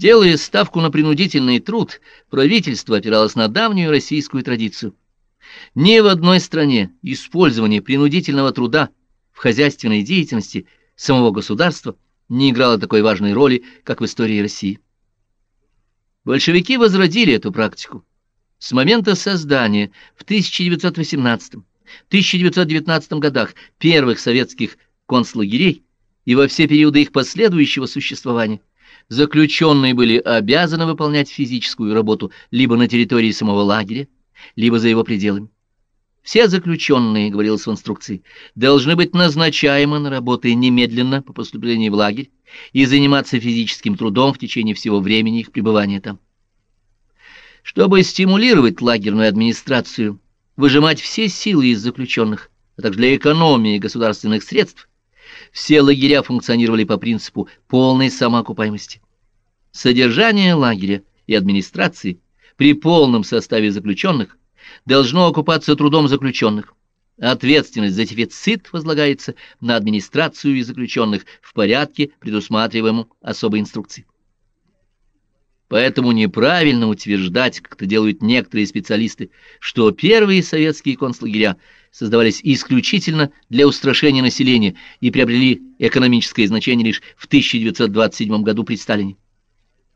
Делая ставку на принудительный труд, правительство опиралось на давнюю российскую традицию. Ни в одной стране использование принудительного труда в хозяйственной деятельности самого государства не играло такой важной роли, как в истории России. Большевики возродили эту практику. С момента создания в 1918-1919 годах первых советских концлагерей и во все периоды их последующего существования заключенные были обязаны выполнять физическую работу либо на территории самого лагеря, либо за его пределами. Все заключенные, говорилось в инструкции, должны быть назначаемы на работы немедленно по поступлении в лагерь и заниматься физическим трудом в течение всего времени их пребывания там. Чтобы стимулировать лагерную администрацию, выжимать все силы из заключенных, а также для экономии государственных средств, все лагеря функционировали по принципу полной самоокупаемости. Содержание лагеря и администрации при полном составе заключенных должно окупаться трудом заключенных. Ответственность за дефицит возлагается на администрацию и заключенных в порядке, предусматриваемом особой инструкцией. Поэтому неправильно утверждать, как это делают некоторые специалисты, что первые советские концлагеря создавались исключительно для устрашения населения и приобрели экономическое значение лишь в 1927 году при Сталине.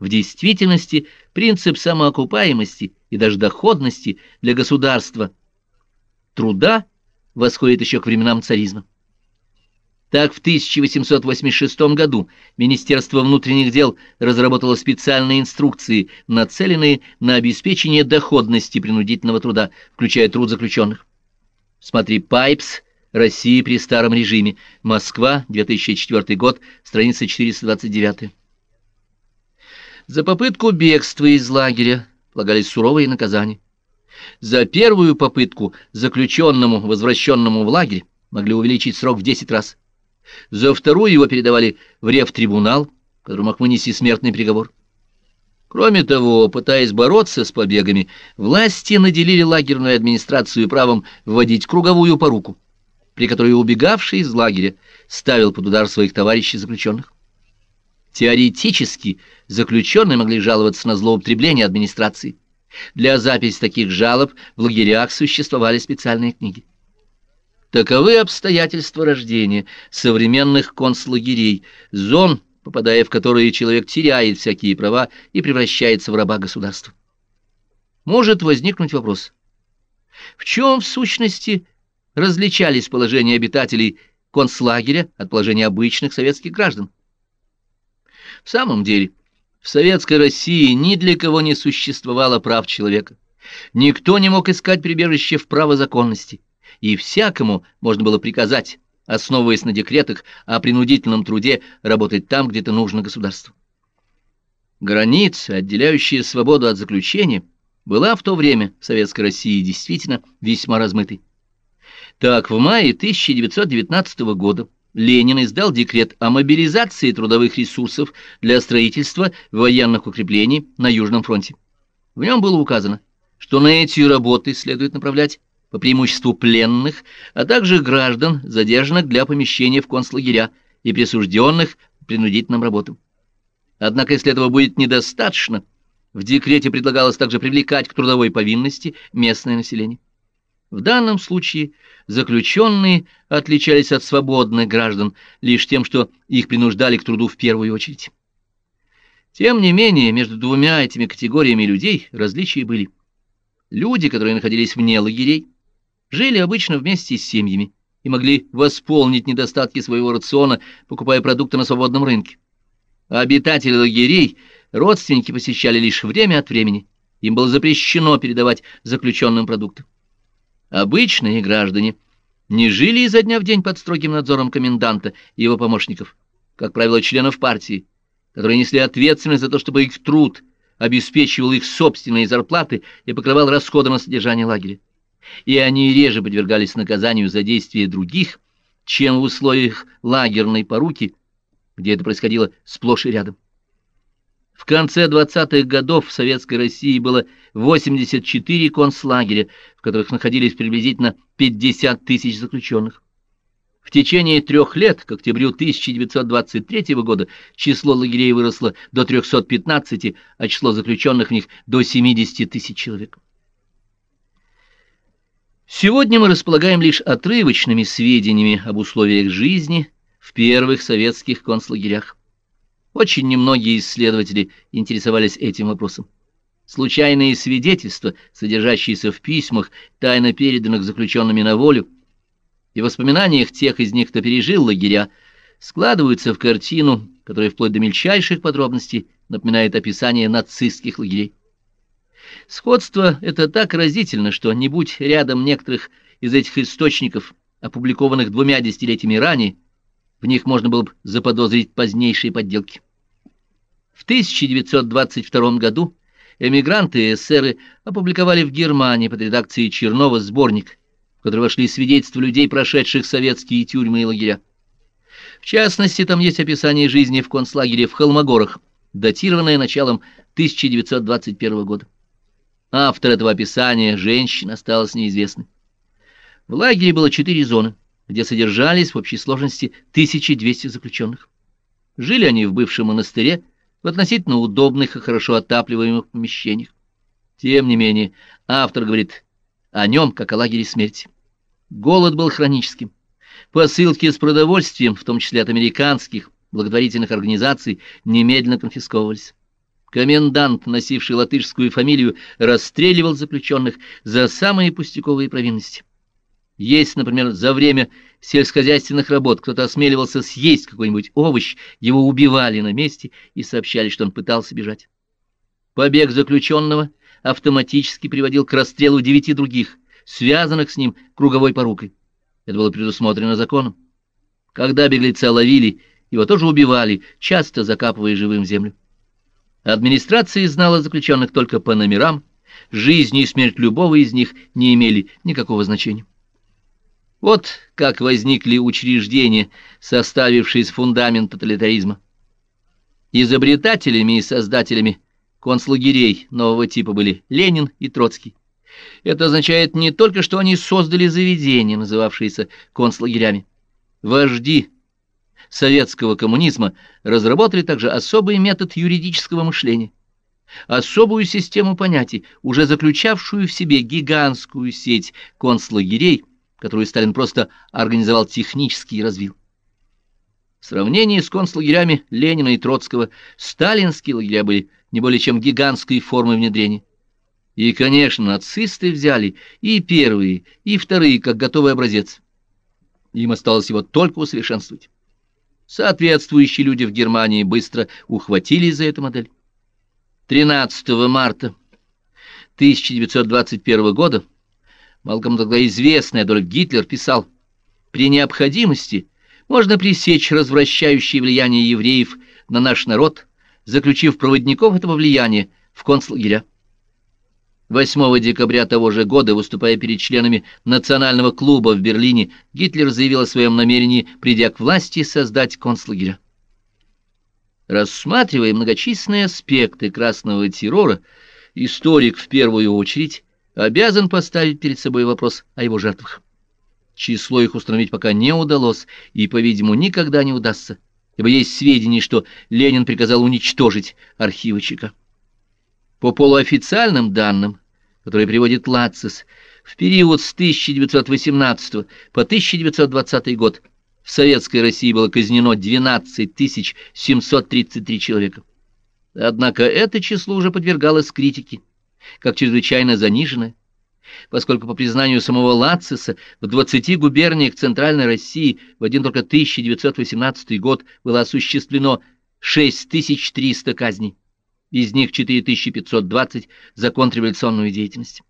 В действительности принцип самоокупаемости и даже доходности для государства труда восходит еще к временам царизма. Так, в 1886 году Министерство внутренних дел разработало специальные инструкции, нацеленные на обеспечение доходности принудительного труда, включая труд заключенных. Смотри «Пайпс. Россия при старом режиме. Москва, 2004 год, страница 429». За попытку бегства из лагеря полагались суровые наказания. За первую попытку заключенному, возвращенному в лагерь, могли увеличить срок в 10 раз. За вторую его передавали в рев-трибунал, который мог вынести смертный приговор. Кроме того, пытаясь бороться с побегами, власти наделили лагерную администрацию правом вводить круговую поруку, при которой убегавший из лагеря ставил под удар своих товарищей заключенных. Теоретически заключенные могли жаловаться на злоупотребление администрации. Для записи таких жалоб в лагерях существовали специальные книги. Таковы обстоятельства рождения современных концлагерей, зон, попадая в которые человек теряет всякие права и превращается в раба государства. Может возникнуть вопрос. В чем, в сущности, различались положения обитателей концлагеря от положения обычных советских граждан? В самом деле, в советской России ни для кого не существовало прав человека. Никто не мог искать прибежище в правозаконности, и всякому можно было приказать, основываясь на декретах о принудительном труде, работать там, где это нужно государству. Граница, отделяющая свободу от заключения, была в то время в Советской России действительно весьма размытой. Так, в мае 1919 года Ленин издал декрет о мобилизации трудовых ресурсов для строительства военных укреплений на Южном фронте. В нем было указано, что на эти работы следует направлять по преимуществу пленных, а также граждан, задержанных для помещения в концлагеря и присужденных принудительным работам. Однако, если этого будет недостаточно, в декрете предлагалось также привлекать к трудовой повинности местное население. В данном случае заключенные отличались от свободных граждан лишь тем, что их принуждали к труду в первую очередь. Тем не менее, между двумя этими категориями людей различия были. Люди, которые находились вне лагерей, жили обычно вместе с семьями и могли восполнить недостатки своего рациона, покупая продукты на свободном рынке. А обитатели лагерей родственники посещали лишь время от времени. Им было запрещено передавать заключенным продукты. Обычные граждане не жили изо дня в день под строгим надзором коменданта и его помощников, как правило, членов партии, которые несли ответственность за то, чтобы их труд обеспечивал их собственные зарплаты и покрывал расходы на содержание лагеря. И они реже подвергались наказанию за действия других, чем в условиях лагерной поруки, где это происходило сплошь и рядом. В конце 20-х годов в Советской России было 84 концлагеря, в которых находились приблизительно 50 тысяч заключенных. В течение трех лет, к октябрю 1923 года, число лагерей выросло до 315, а число заключенных в них до 70 тысяч человек. Сегодня мы располагаем лишь отрывочными сведениями об условиях жизни в первых советских концлагерях. Очень немногие исследователи интересовались этим вопросом. Случайные свидетельства, содержащиеся в письмах, тайно переданных заключенными на волю, и воспоминаниях тех из них, кто пережил лагеря, складываются в картину, которая вплоть до мельчайших подробностей напоминает описание нацистских лагерей. Сходство это так разительно, что не будь рядом некоторых из этих источников, опубликованных двумя десятилетиями ранее, в них можно было бы заподозрить позднейшие подделки. В 1922 году эмигранты и эсеры опубликовали в Германии под редакцией Чернова сборник в который вошли свидетельства людей, прошедших советские тюрьмы и лагеря. В частности, там есть описание жизни в концлагере в Холмогорах, датированное началом 1921 года. Автор этого описания, женщина, осталась неизвестной. В лагере было четыре зоны, где содержались в общей сложности 1200 заключенных. Жили они в бывшем монастыре, в относительно удобных и хорошо отапливаемых помещениях. Тем не менее, автор говорит о нем, как о лагере смерти. Голод был хроническим. Посылки с продовольствием, в том числе от американских благотворительных организаций, немедленно конфисковывались. Комендант, носивший латышскую фамилию, расстреливал заключенных за самые пустяковые провинности. Если, например, за время сельскохозяйственных работ кто-то осмеливался съесть какой-нибудь овощ, его убивали на месте и сообщали, что он пытался бежать. Побег заключенного автоматически приводил к расстрелу девяти других, связанных с ним круговой порукой. Это было предусмотрено законом. Когда беглеца ловили, его тоже убивали, часто закапывая живым землю. Администрация знала заключенных только по номерам, жизнь и смерть любого из них не имели никакого значения. Вот как возникли учреждения, составившие фундамент тоталитаризма. Изобретателями и создателями концлагерей нового типа были Ленин и Троцкий. Это означает не только, что они создали заведения, называвшиеся концлагерями. Вожди советского коммунизма разработали также особый метод юридического мышления, особую систему понятий, уже заключавшую в себе гигантскую сеть концлагерей, которую Сталин просто организовал технически и развил. В сравнении с концлагерями Ленина и Троцкого сталинские лагеря были не более чем гигантской формой внедрения. И, конечно, нацисты взяли и первые, и вторые, как готовый образец. Им осталось его только усовершенствовать. Соответствующие люди в Германии быстро ухватились за эту модель. 13 марта 1921 года Малком тогда известный Адольф Гитлер писал, «При необходимости можно пресечь развращающее влияние евреев на наш народ, заключив проводников этого влияния в концлагеря. 8 декабря того же года, выступая перед членами Национального клуба в Берлине, Гитлер заявил о своем намерении, придя к власти, создать концлагеря. Рассматривая многочисленные аспекты красного террора, историк в первую очередь обязан поставить перед собой вопрос о его жертвах. Число их установить пока не удалось и, по-видимому, никогда не удастся, ибо есть сведения, что Ленин приказал уничтожить архивы ЧК. По полуофициальным данным, которые приводит Лацис, в период с 1918 по 1920 год в Советской России было казнено 12 733 человека. Однако это число уже подвергалось критике, как чрезвычайно заниженное, поскольку, по признанию самого Лациса, в 20 губерниях Центральной России в один только 1918 год было осуществлено 6300 казней из них 4520 за контрреволюционную деятельность.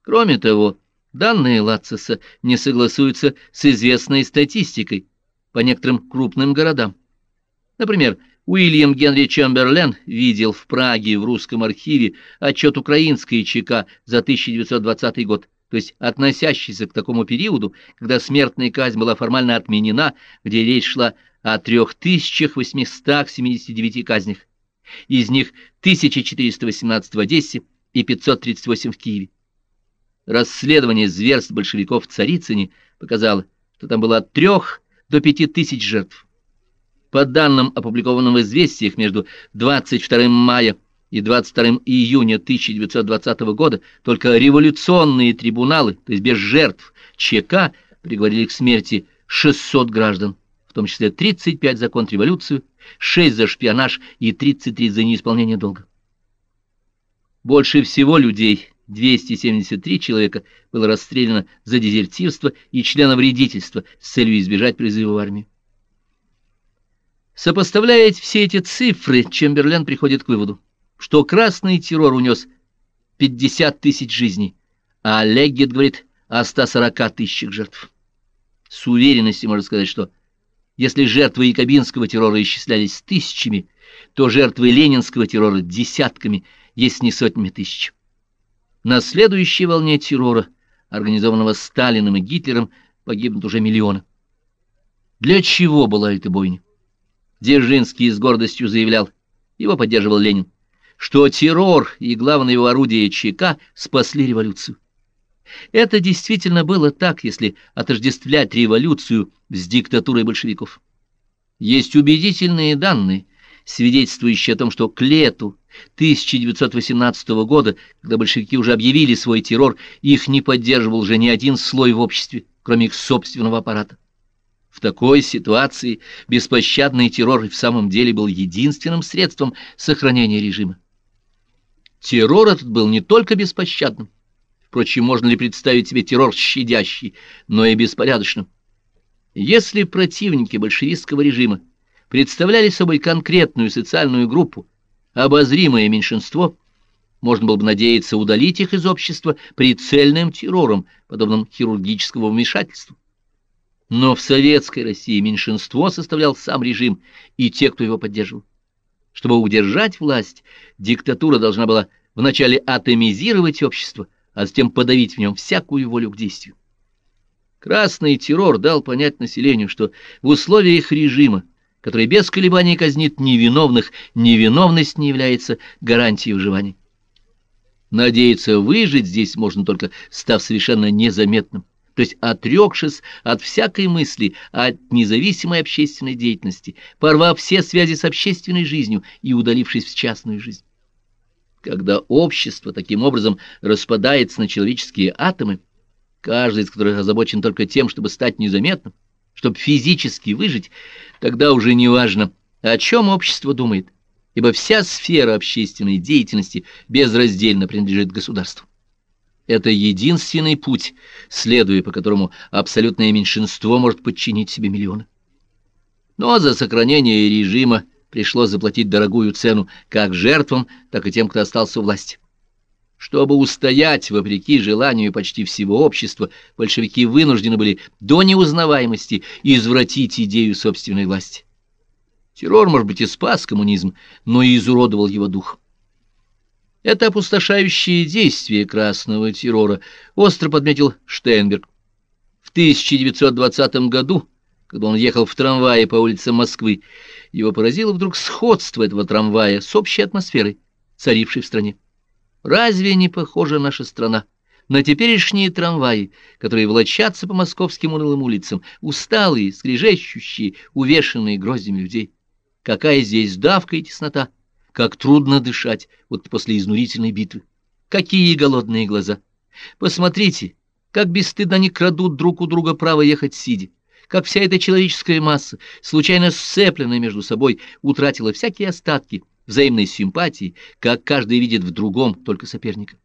Кроме того, данные Лациса не согласуются с известной статистикой по некоторым крупным городам. Например, Уильям Генри Чемберлен видел в Праге в русском архиве отчет украинской ЧК за 1920 год, то есть относящийся к такому периоду, когда смертная казнь была формально отменена, где речь шла о 3879 казнях из них 1418 в Одессе и 538 в Киеве. Расследование зверств большевиков в Царицыне показало, то там было от трех до пяти тысяч жертв. По данным, опубликованным в «Известиях» между 22 мая и 22 июня 1920 года, только революционные трибуналы, то есть без жертв ЧК, приговорили к смерти 600 граждан, в том числе 35 за контрреволюцию, 6 за шпионаж и 33 за неисполнение долга. Больше всего людей, 273 человека, было расстреляно за дезертирство и членовредительство с целью избежать призыва в армию. Сопоставляя все эти цифры, Чемберлен приходит к выводу, что красный террор унес 50 тысяч жизней, а Леггет говорит о 140 тысячах жертв. С уверенностью можно сказать, что если жертвы якобинского террора исчислялись тысячами, то жертвы ленинского террора десятками, если не сотнями тысяч. На следующей волне террора, организованного Сталиным и Гитлером, погибнут уже миллионы. Для чего была эта бойня? Дзержинский с гордостью заявлял, его поддерживал Ленин, что террор и главное его орудие ЧК спасли революцию. Это действительно было так, если отождествлять революцию с диктатурой большевиков. Есть убедительные данные, свидетельствующие о том, что к лету 1918 года, когда большевики уже объявили свой террор, их не поддерживал уже ни один слой в обществе, кроме их собственного аппарата. В такой ситуации беспощадный террор в самом деле был единственным средством сохранения режима. Террор этот был не только беспощадным, впрочем, можно ли представить себе террор щадящий, но и беспорядочным. Если противники большевистского режима представляли собой конкретную социальную группу, обозримое меньшинство, можно было бы надеяться удалить их из общества прицельным террором, подобным хирургическому вмешательству. Но в советской России меньшинство составлял сам режим и те, кто его поддерживал. Чтобы удержать власть, диктатура должна была вначале атомизировать общество, а затем подавить в нем всякую волю к действию. Красный террор дал понять населению, что в условиях режима, который без колебаний казнит невиновных, невиновность не является гарантией выживания. Надеяться выжить здесь можно только, став совершенно незаметным то есть отрекшись от всякой мысли от независимой общественной деятельности, порвав все связи с общественной жизнью и удалившись в частную жизнь. Когда общество таким образом распадается на человеческие атомы, каждый из которых озабочен только тем, чтобы стать незаметным, чтобы физически выжить, тогда уже не важно, о чем общество думает, ибо вся сфера общественной деятельности безраздельно принадлежит государству. Это единственный путь, следуя по которому абсолютное меньшинство может подчинить себе миллионы. Но за сохранение режима пришлось заплатить дорогую цену как жертвам, так и тем, кто остался у власти. Чтобы устоять, вопреки желанию почти всего общества, большевики вынуждены были до неузнаваемости извратить идею собственной власти. Террор, может быть, и спас коммунизм, но и изуродовал его дух. Это опустошающее действие красного террора остро подметил Штейнберг. В 1920 году, когда он ехал в трамвае по улицам Москвы, его поразило вдруг сходство этого трамвая с общей атмосферой, царившей в стране. Разве не похожа наша страна на теперешние трамваи, которые волочатся по московским унылым улицам, усталые, скрежещущие, увешанные гроздями людей? Какая здесь давка и теснота! Как трудно дышать вот после изнурительной битвы. Какие голодные глаза! Посмотрите, как бесстыдно они крадут друг у друга право ехать сидя. Как вся эта человеческая масса, случайно сцепленная между собой, утратила всякие остатки взаимной симпатии, как каждый видит в другом только соперника.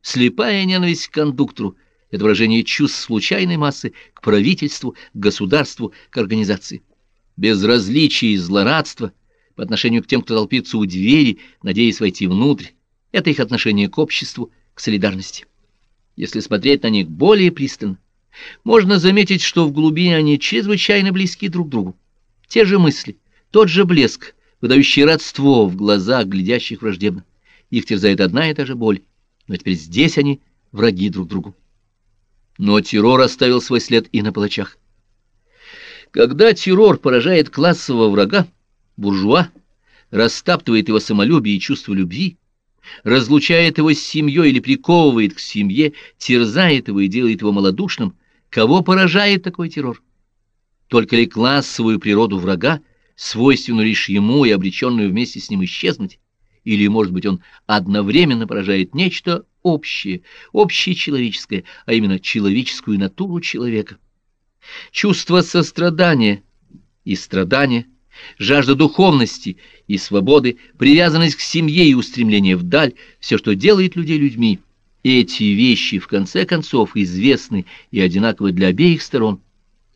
Слепая ненависть к кондуктору — это выражение чувств случайной массы к правительству, к государству, к организации. Безразличие и злорадство — по отношению к тем, кто толпится у двери, надеясь войти внутрь. Это их отношение к обществу, к солидарности. Если смотреть на них более пристально, можно заметить, что в глубине они чрезвычайно близки друг к другу. Те же мысли, тот же блеск, выдающий родство в глазах, глядящих враждебно. Их терзает одна и та же боль, но теперь здесь они враги друг другу. Но террор оставил свой след и на палачах. Когда террор поражает классового врага, буржуа, растаптывает его самолюбие и чувство любви, разлучает его с семьей или приковывает к семье, терзает его и делает его малодушным, кого поражает такой террор? только ли классовую природу врага, свойственную лишь ему и обреченную вместе с ним исчезнуть, или, может быть, он одновременно поражает нечто общее, общечеловеческое, а именно человеческую натуру человека. Чувство сострадания и страдания, жажда духовности и свободы, привязанность к семье и устремление вдаль, все, что делает людей людьми, эти вещи, в конце концов, известны и одинаковы для обеих сторон.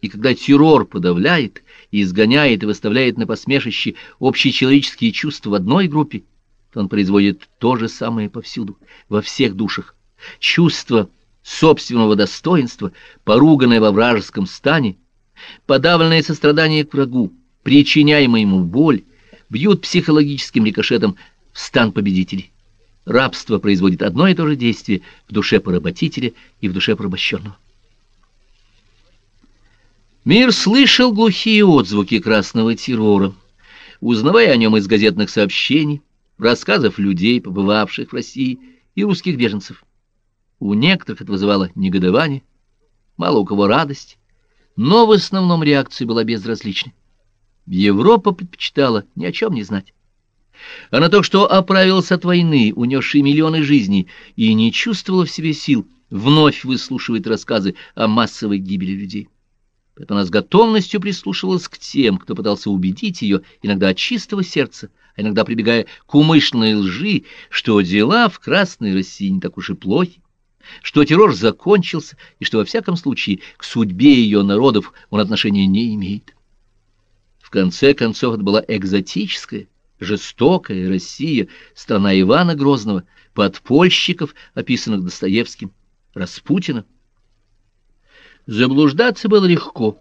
И когда террор подавляет, изгоняет и выставляет на посмешище общечеловеческие чувства в одной группе, то он производит то же самое повсюду, во всех душах. Чувство собственного достоинства, поруганное во вражеском стане, подавленное сострадание к врагу, причиняемое ему боль, бьют психологическим рикошетом в стан победителей. Рабство производит одно и то же действие в душе поработителя и в душе порабощенного. Мир слышал глухие отзвуки красного террора, узнавая о нем из газетных сообщений, рассказов людей, побывавших в России, и русских беженцев. У некоторых это вызывало негодование, мало у кого радость, но в основном реакция была безразличной. Европа предпочитала ни о чем не знать. Она только что оправилась от войны, унесшей миллионы жизней, и не чувствовала в себе сил вновь выслушивать рассказы о массовой гибели людей. Поэтому она с готовностью прислушивалась к тем, кто пытался убедить ее, иногда от чистого сердца, а иногда прибегая к умышленной лжи, что дела в Красной России не так уж и плохи, что террор закончился и что, во всяком случае, к судьбе ее народов он отношения не имеет. В конце концов, это была экзотическая, жестокая Россия, страна Ивана Грозного, подпольщиков, описанных Достоевским, Распутина. Заблуждаться было легко.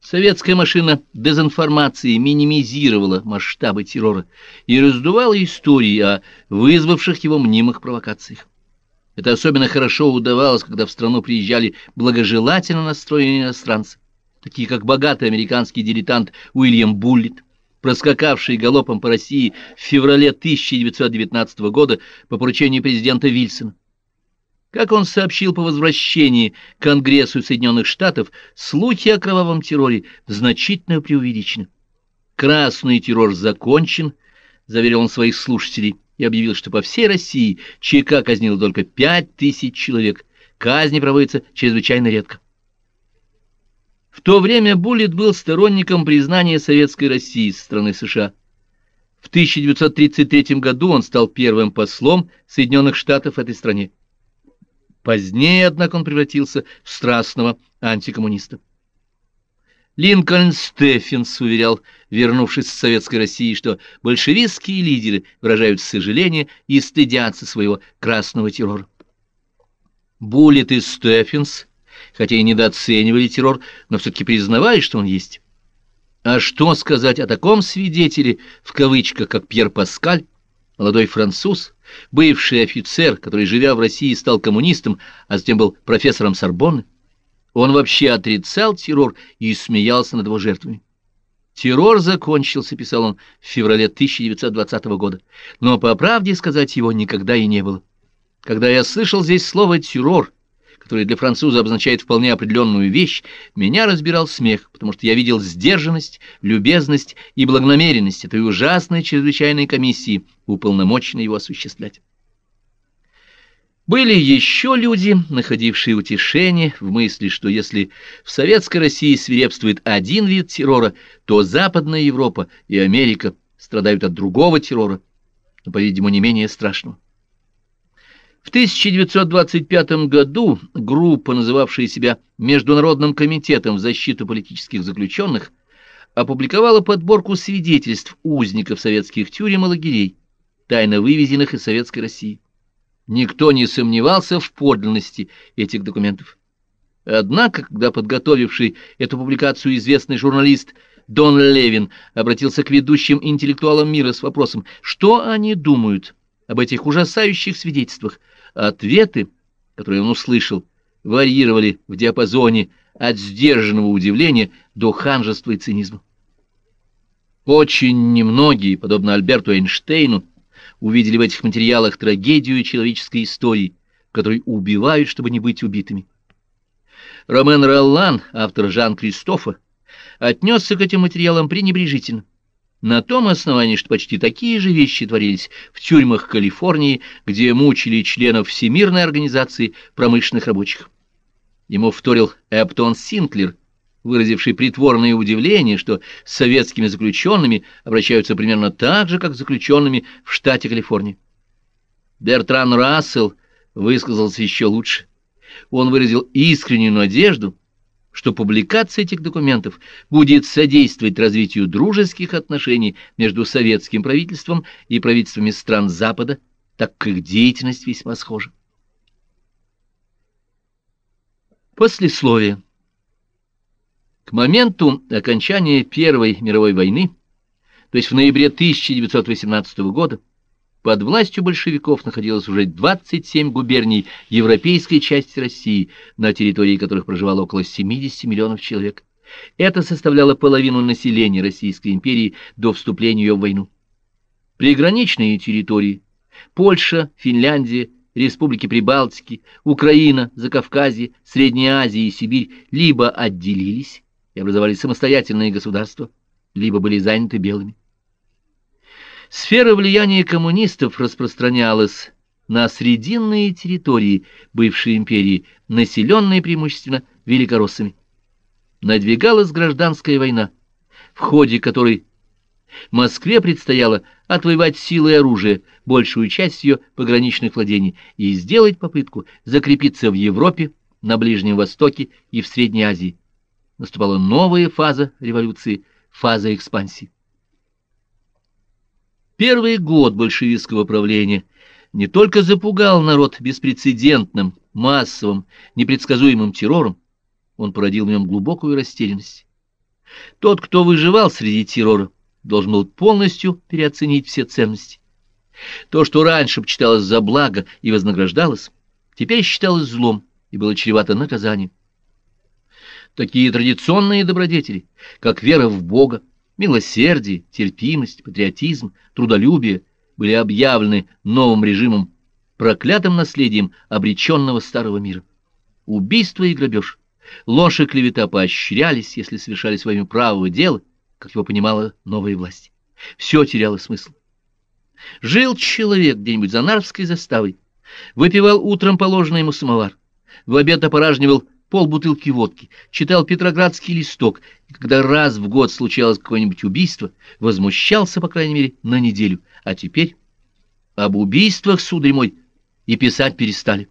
Советская машина дезинформации минимизировала масштабы террора и раздувала истории о вызвавших его мнимых провокациях. Это особенно хорошо удавалось, когда в страну приезжали благожелательно настроенные иностранцы, такие как богатый американский дилетант Уильям Буллит, проскакавший галопом по России в феврале 1919 года по поручению президента Вильсона. Как он сообщил по возвращении к Конгрессу Соединенных Штатов, слухи о кровавом терроре значительно преувеличены. Красный террор закончен, заверил он своих слушателей и объявил, что по всей России ЧК казнил только пять тысяч человек. Казни проводятся чрезвычайно редко. В то время Буллит был сторонником признания Советской России со стороны США. В 1933 году он стал первым послом Соединенных Штатов этой стране. Позднее, однако, он превратился в страстного антикоммуниста. Линкольн Стефенс уверял, вернувшись с Советской России, что большевистские лидеры выражают сожаление и стыдятся своего красного террора. Буллет и Стефенс, хотя и недооценивали террор, но все-таки признавали, что он есть. А что сказать о таком свидетеле, в кавычках, как Пьер Паскаль, молодой француз, бывший офицер, который, живя в России, стал коммунистом, а затем был профессором Сорбонны. Он вообще отрицал террор и смеялся над его жертвами. Террор закончился, писал он в феврале 1920 года, но, по правде сказать, его никогда и не было. Когда я слышал здесь слово «террор», который для француза обозначает вполне определенную вещь, меня разбирал смех, потому что я видел сдержанность, любезность и благонамеренность этой ужасной чрезвычайной комиссии, уполномоченной его осуществлять. Были еще люди, находившие утешение в мысли, что если в Советской России свирепствует один вид террора, то Западная Европа и Америка страдают от другого террора, но, по-видимому, не менее страшного. В 1925 году группа, называвшая себя Международным комитетом в защиту политических заключенных, опубликовала подборку свидетельств узников советских тюрем и лагерей, тайно вывезенных из Советской России. Никто не сомневался в подлинности этих документов. Однако, когда подготовивший эту публикацию известный журналист Дон Левин обратился к ведущим интеллектуалам мира с вопросом, что они думают об этих ужасающих свидетельствах, ответы, которые он услышал, варьировали в диапазоне от сдержанного удивления до ханжества и цинизма. Очень немногие, подобно Альберту Эйнштейну, увидели в этих материалах трагедию человеческой истории, которые убивают, чтобы не быть убитыми. Ромен Роллан, автор Жан-Кристофа, отнесся к этим материалам пренебрежительно. На том основании, что почти такие же вещи творились в тюрьмах Калифорнии, где мучили членов Всемирной организации промышленных рабочих. Ему вторил Эптон Синклер, выразивший притворное удивление, что с советскими заключенными обращаются примерно так же, как с заключенными в штате Калифорния. Бертран Рассел высказался еще лучше. Он выразил искреннюю надежду, что публикация этих документов будет содействовать развитию дружеских отношений между советским правительством и правительствами стран Запада, так как их деятельность весьма схожа. Послесловие. К моменту окончания Первой мировой войны, то есть в ноябре 1918 года, под властью большевиков находилось уже 27 губерний европейской части России, на территории которых проживало около 70 миллионов человек. Это составляло половину населения Российской империи до вступления ее в войну. Приграничные территории – Польша, Финляндия, Республики Прибалтики, Украина, Закавказье, Средняя Азия и Сибирь – либо отделились и образовали самостоятельные государства, либо были заняты белыми. Сфера влияния коммунистов распространялась на срединные территории бывшей империи, населенные преимущественно великороссами. Надвигалась гражданская война, в ходе которой Москве предстояло отвоевать силой оружия большую часть ее пограничных владений и сделать попытку закрепиться в Европе, на Ближнем Востоке и в Средней Азии. Наступала новая фаза революции, фаза экспансии. Первый год большевистского правления не только запугал народ беспрецедентным, массовым, непредсказуемым террором, он породил в нем глубокую растерянность. Тот, кто выживал среди террора, должен был полностью переоценить все ценности. То, что раньше почиталось за благо и вознаграждалось, теперь считалось злом и было чревато наказанием. Такие традиционные добродетели, как вера в Бога, Милосердие, терпимость, патриотизм, трудолюбие были объявлены новым режимом, проклятым наследием обреченного старого мира. Убийство и грабеж, ложь и клевета поощрялись, если совершались во имя правого дела, как его понимала новая власть. Все теряло смысл. Жил человек где-нибудь за Нарвской заставой, выпивал утром положенный ему самовар, в обед опоражнивал полбутылки водки, читал Петроградский листок, и когда раз в год случалось какое-нибудь убийство, возмущался, по крайней мере, на неделю. А теперь об убийствах, сударь мой, и писать перестали.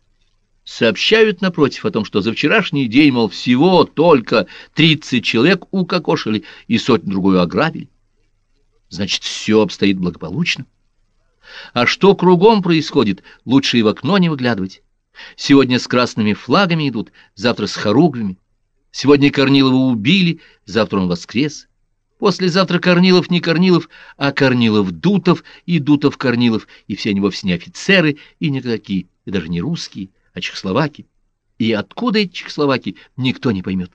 Сообщают, напротив, о том, что за вчерашний день, мол, всего только тридцать человек укокошили и сотню-другую ограбили. Значит, все обстоит благополучно. А что кругом происходит, лучше и в окно не выглядывать. Сегодня с красными флагами идут, завтра с хоругвями. Сегодня Корнилова убили, завтра он воскрес. Послезавтра Корнилов не Корнилов, а Корнилов-Дутов и Дутов-Корнилов, и все они вовсе не офицеры и никакие, и даже не русские, а чехословаки. И откуда эти чехословаки, никто не поймет.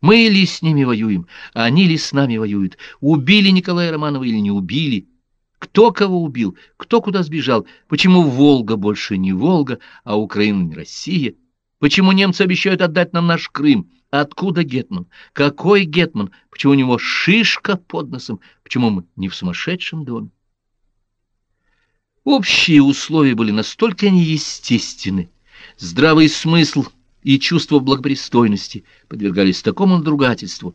Мы ли с ними воюем, они ли с нами воюют? Убили Николая Романова или не убили? Кто кого убил, кто куда сбежал, почему Волга больше не Волга, а Украина не Россия, почему немцы обещают отдать нам наш Крым, откуда Гетман, какой Гетман, почему у него шишка под носом, почему мы не в сумасшедшем доме. Общие условия были настолько неестественны, здравый смысл и чувство благопристойности подвергались такому надругательству,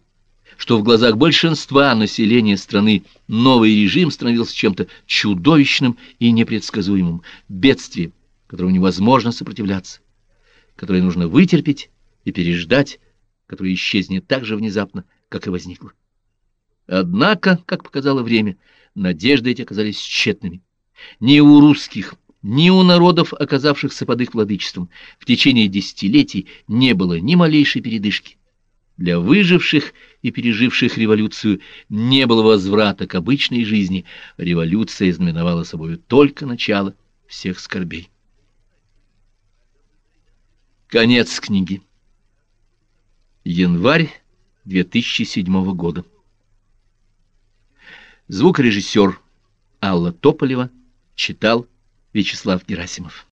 что в глазах большинства населения страны новый режим становился чем-то чудовищным и непредсказуемым, бедствием, которому невозможно сопротивляться, которое нужно вытерпеть и переждать, которое исчезнет так же внезапно, как и возникло. Однако, как показало время, надежды эти оказались тщетными. Ни у русских, ни у народов, оказавшихся под их владычеством, в течение десятилетий не было ни малейшей передышки. Для выживших и переживших революцию не было возврата к обычной жизни. Революция знаменовала собой только начало всех скорбей. Конец книги. Январь 2007 года. Звукорежиссер Алла Тополева читал Вячеслав Герасимов.